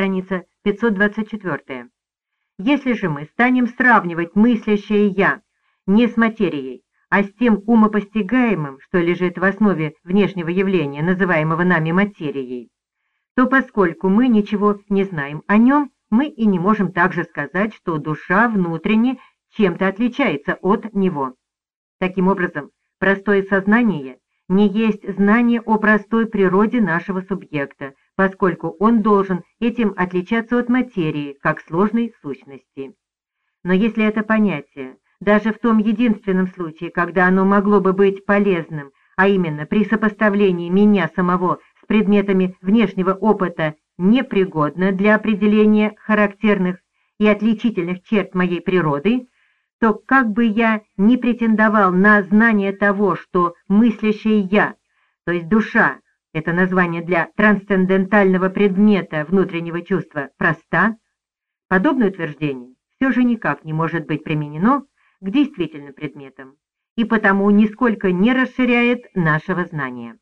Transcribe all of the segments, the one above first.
страница 524. Если же мы станем сравнивать мыслящее «я» не с материей, а с тем умопостигаемым, что лежит в основе внешнего явления, называемого нами материей, то поскольку мы ничего не знаем о нем, мы и не можем также сказать, что душа внутренне чем-то отличается от него. Таким образом, простое сознание не есть знание о простой природе нашего субъекта, поскольку он должен этим отличаться от материи, как сложной сущности. Но если это понятие, даже в том единственном случае, когда оно могло бы быть полезным, а именно при сопоставлении меня самого с предметами внешнего опыта, непригодно для определения характерных и отличительных черт моей природы, то как бы я ни претендовал на знание того, что мыслящее «я», то есть душа, это название для трансцендентального предмета внутреннего чувства, проста, подобное утверждение все же никак не может быть применено к действительным предметам и потому нисколько не расширяет нашего знания.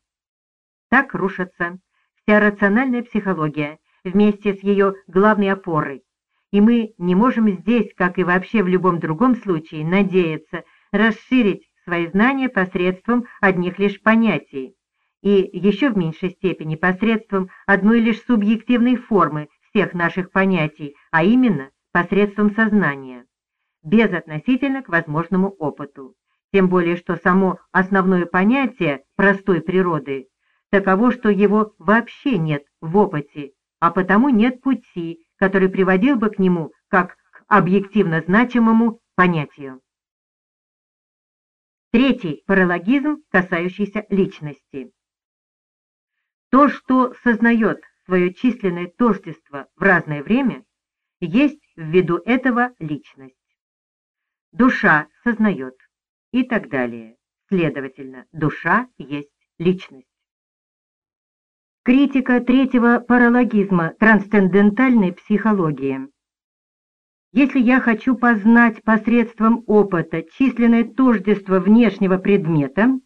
Так рушится вся рациональная психология вместе с ее главной опорой, и мы не можем здесь, как и вообще в любом другом случае, надеяться расширить свои знания посредством одних лишь понятий, и еще в меньшей степени посредством одной лишь субъективной формы всех наших понятий, а именно посредством сознания, безотносительно к возможному опыту. Тем более, что само основное понятие простой природы таково, что его вообще нет в опыте, а потому нет пути, который приводил бы к нему как к объективно значимому понятию. Третий паралогизм, касающийся личности. То, что сознает свое численное тождество в разное время, есть ввиду этого личность. Душа сознает и так далее. Следовательно, душа есть личность. Критика третьего паралогизма трансцендентальной психологии. Если я хочу познать посредством опыта численное тождество внешнего предмета,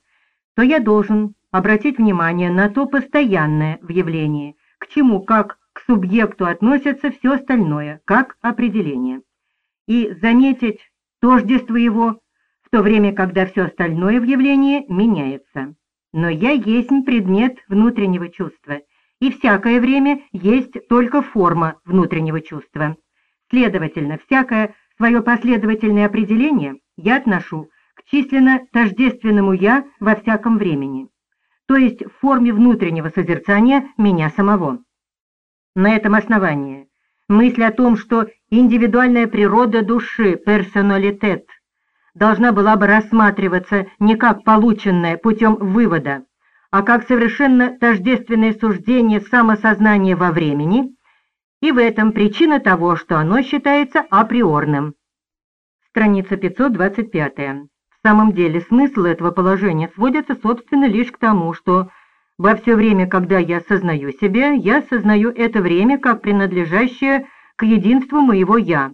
то я должен обратить внимание на то постоянное в явлении, к чему как к субъекту относится все остальное, как определение, и заметить тождество его в то время, когда все остальное в явлении меняется. Но я есть предмет внутреннего чувства, и всякое время есть только форма внутреннего чувства. Следовательно, всякое свое последовательное определение я отношу к численно тождественному «я» во всяком времени то есть в форме внутреннего созерцания меня самого. На этом основании мысль о том, что индивидуальная природа души, персоналитет, должна была бы рассматриваться не как полученная путем вывода, а как совершенно тождественное суждение самосознания во времени, и в этом причина того, что оно считается априорным. Страница 525. Самом деле смысл этого положения сводится, собственно, лишь к тому, что во все время, когда я сознаю себя, я сознаю это время как принадлежащее к единству моего «я».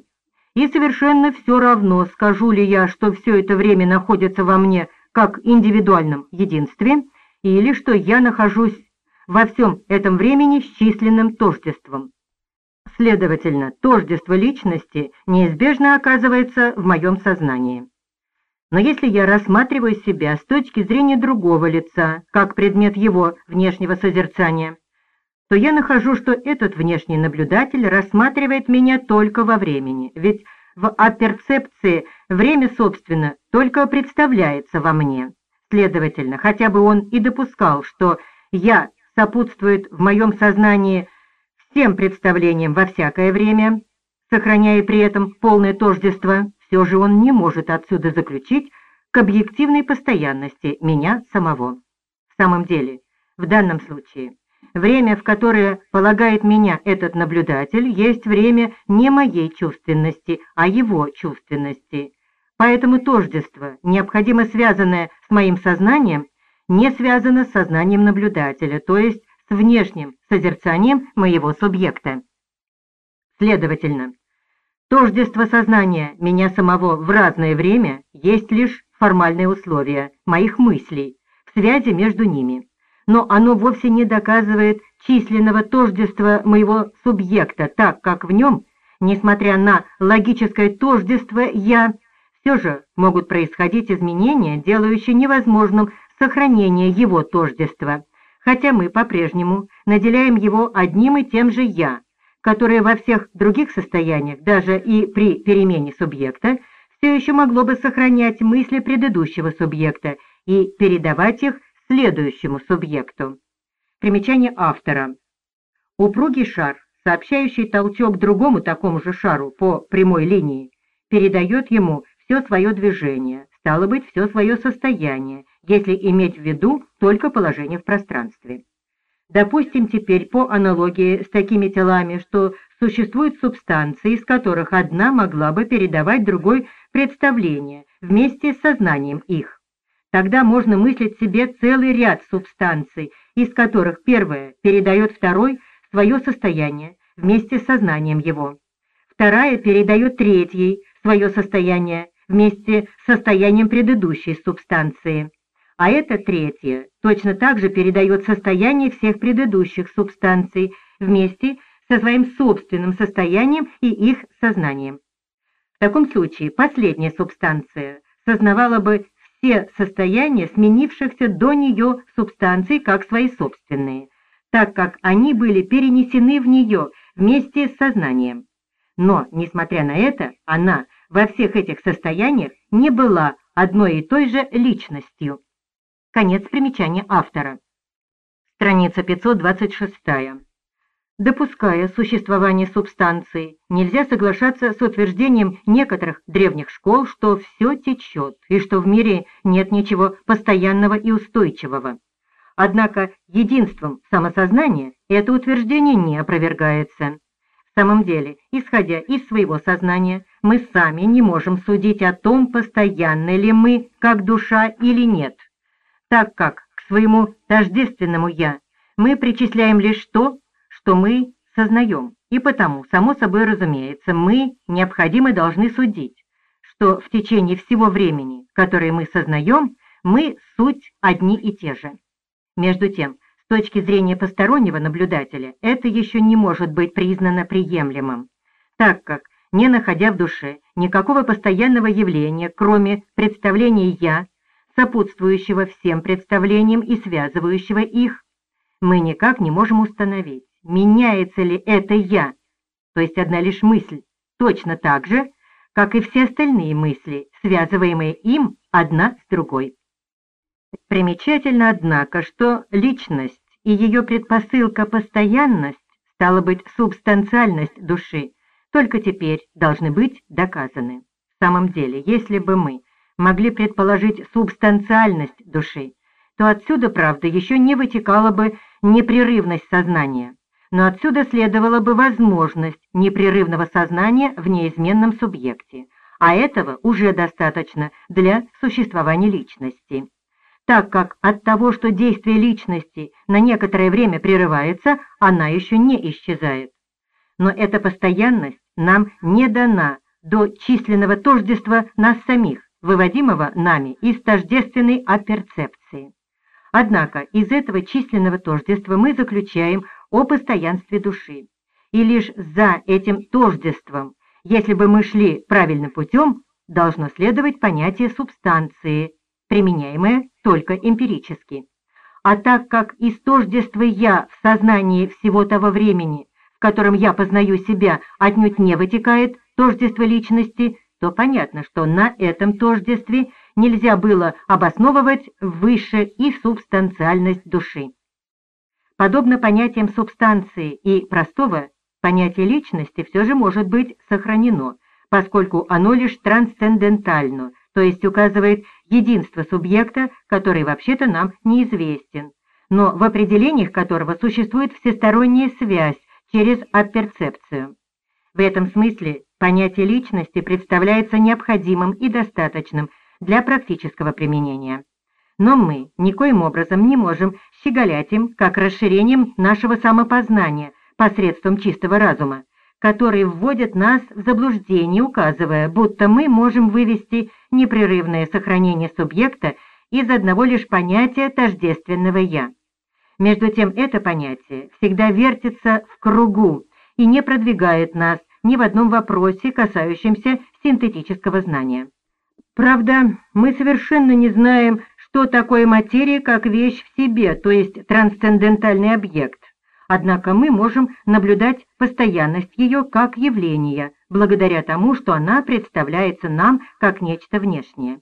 И совершенно все равно, скажу ли я, что все это время находится во мне как индивидуальном единстве, или что я нахожусь во всем этом времени с численным тождеством. Следовательно, тождество личности неизбежно оказывается в моем сознании. Но если я рассматриваю себя с точки зрения другого лица, как предмет его внешнего созерцания, то я нахожу, что этот внешний наблюдатель рассматривает меня только во времени, ведь в аперцепции время, собственно, только представляется во мне. Следовательно, хотя бы он и допускал, что «я» сопутствует в моем сознании всем представлениям во всякое время, сохраняя при этом полное тождество, все же он не может отсюда заключить к объективной постоянности меня самого. В самом деле, в данном случае, время, в которое полагает меня этот наблюдатель, есть время не моей чувственности, а его чувственности. Поэтому тождество, необходимо связанное с моим сознанием, не связано с сознанием наблюдателя, то есть с внешним созерцанием моего субъекта. Следовательно, Тождество сознания меня самого в разное время есть лишь формальное условие моих мыслей в связи между ними. но оно вовсе не доказывает численного тождества моего субъекта, так как в нем, несмотря на логическое тождество «я», все же могут происходить изменения, делающие невозможным сохранение его тождества, хотя мы по-прежнему наделяем его одним и тем же «я», которое во всех других состояниях, даже и при перемене субъекта, все еще могло бы сохранять мысли предыдущего субъекта и передавать их следующему субъекту. Примечание автора. Упругий шар, сообщающий толчок другому такому же шару по прямой линии, передает ему все свое движение, стало быть, все свое состояние, если иметь в виду только положение в пространстве. Допустим теперь по аналогии с такими телами, что существуют субстанции, из которых одна могла бы передавать другой представление вместе с сознанием их. Тогда можно мыслить себе целый ряд субстанций, из которых первая передает второй свое состояние вместе с сознанием его. Вторая передает третьей свое состояние вместе с состоянием предыдущей субстанции а это третье точно так же передает состояние всех предыдущих субстанций вместе со своим собственным состоянием и их сознанием. В таком случае последняя субстанция сознавала бы все состояния сменившихся до нее субстанций как свои собственные, так как они были перенесены в нее вместе с сознанием. Но, несмотря на это, она во всех этих состояниях не была одной и той же личностью. Конец примечания автора. Страница 526. Допуская существование субстанции, нельзя соглашаться с утверждением некоторых древних школ, что все течет и что в мире нет ничего постоянного и устойчивого. Однако единством самосознания это утверждение не опровергается. В самом деле, исходя из своего сознания, мы сами не можем судить о том, постоянны ли мы как душа или нет – так как к своему тождественному «я» мы причисляем лишь то, что мы сознаем, и потому, само собой разумеется, мы необходимо должны судить, что в течение всего времени, которое мы сознаем, мы суть одни и те же. Между тем, с точки зрения постороннего наблюдателя, это еще не может быть признано приемлемым, так как, не находя в душе никакого постоянного явления, кроме представления «я», сопутствующего всем представлениям и связывающего их, мы никак не можем установить, меняется ли это «я», то есть одна лишь мысль, точно так же, как и все остальные мысли, связываемые им одна с другой. Примечательно, однако, что личность и ее предпосылка постоянность, стало быть, субстанциальность души, только теперь должны быть доказаны. В самом деле, если бы мы могли предположить субстанциальность души, то отсюда, правда, еще не вытекала бы непрерывность сознания, но отсюда следовала бы возможность непрерывного сознания в неизменном субъекте, а этого уже достаточно для существования личности. Так как от того, что действие личности на некоторое время прерывается, она еще не исчезает. Но эта постоянность нам не дана до численного тождества нас самих, выводимого нами из тождественной оперцепции. Однако из этого численного тождества мы заключаем о постоянстве души. И лишь за этим тождеством, если бы мы шли правильным путем, должно следовать понятие субстанции, применяемое только эмпирически. А так как из тождества «я» в сознании всего того времени, в котором я познаю себя, отнюдь не вытекает тождество личности, то понятно, что на этом тождестве нельзя было обосновывать выше и субстанциальность души. Подобно понятиям субстанции и простого, понятие личности все же может быть сохранено, поскольку оно лишь трансцендентально, то есть указывает единство субъекта, который вообще-то нам неизвестен, но в определениях которого существует всесторонняя связь через апперцепцию. В этом смысле понятие личности представляется необходимым и достаточным для практического применения. Но мы никоим образом не можем щеголять им как расширением нашего самопознания посредством чистого разума, который вводит нас в заблуждение, указывая, будто мы можем вывести непрерывное сохранение субъекта из одного лишь понятия тождественного «я». Между тем это понятие всегда вертится в кругу и не продвигает нас ни в одном вопросе, касающемся синтетического знания. Правда, мы совершенно не знаем, что такое материя как вещь в себе, то есть трансцендентальный объект. Однако мы можем наблюдать постоянность ее как явления, благодаря тому, что она представляется нам как нечто внешнее.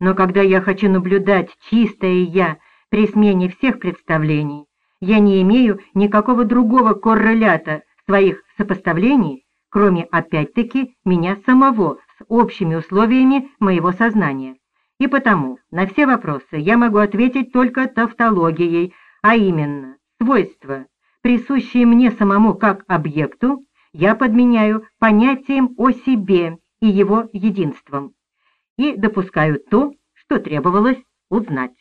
Но когда я хочу наблюдать чистое «я» при смене всех представлений, я не имею никакого другого коррелята своих сопоставлений, кроме опять-таки меня самого с общими условиями моего сознания. И потому на все вопросы я могу ответить только тавтологией, а именно свойства, присущие мне самому как объекту, я подменяю понятием о себе и его единством и допускаю то, что требовалось узнать.